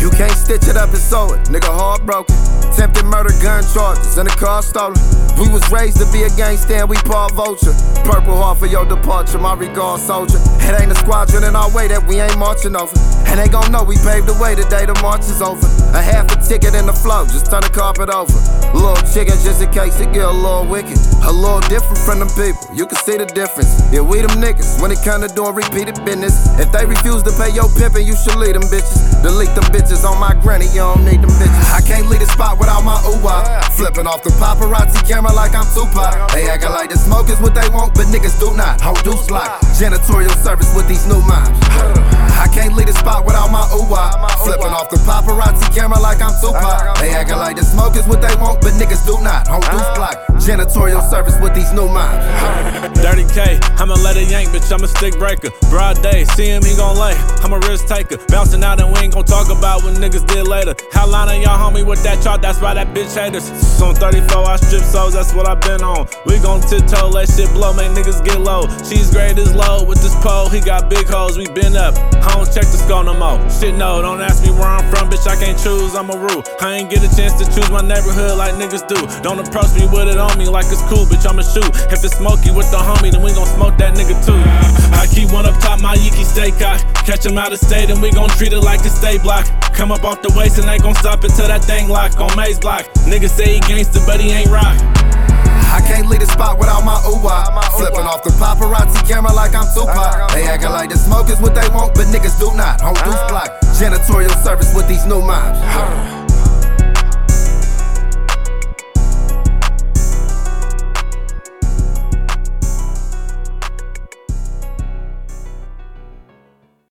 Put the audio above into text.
You can't stitch it up and sew it, nigga heartbroken. Attempted murder, gun charges, and the car stolen. We was raised to be a and we Paul Vulture. Purple heart for your departure, my regard, soldier. It ain't a squadron in our way that we ain't marching over. And they gon' know we paved the way the day the march is over. A half a ticket in the flow, just turn the carpet over. Little chicken, just in case it get a little wicked. A little different from them people, you can see the difference. Yeah, we them niggas when it to doing repeated business. If they refuse to pay your pimpin', you should leave them bitches. Delete them bitches on my granny, you don't need them bitches. I can't leave the spot without my ooh Flipping off the paparazzi camera like I'm Tupac. They acting like the smoke is what they want, but niggas do not. Hold do slide. Janitorial service with these new minds. I can't leave the spot without my ooh Flipping off the paparazzi camera like I'm Tupac. They acting like the smoke is what they want, but niggas do not. Hold do slide. Janitorial service with these new minds. Dirty K, I'ma let it yank, bitch, I'm a stick breaker. Broad day, see him, he gon' lay. I'm a risk taker. Bouncing out and we ain't gon' talk about what niggas did later. How line y'all homie with that chart, that's why that bitch haters. On 34, I strip souls, that's what I been on. We gon' tiptoe, let shit blow, make niggas get low. She's great as low with this pole, he got big hoes, we been up. I don't check the skull no more. Shit, no, don't ask me where I'm from, bitch, I can't choose, I'm a rule. I ain't get a chance to choose my neighborhood like niggas do. Don't approach me with it on me like it's cool, bitch, I'ma shoot. If it's smoky with the homie, then we gon' smoke that nigga too. I keep one up top, my Yiki stay cock. Catch him out of state, and we gon' treat it like a stay block. Come up off the waist, and ain't gon' stop until that thing lock on Maze Block. Niggas say he gangster, but he ain't rock. I can't leave the spot without my ooh Flipping off the paparazzi camera like I'm Tupac. They acting like the smoke is what they want, but niggas do not. Home deuce block. Janitorial service with these new minds.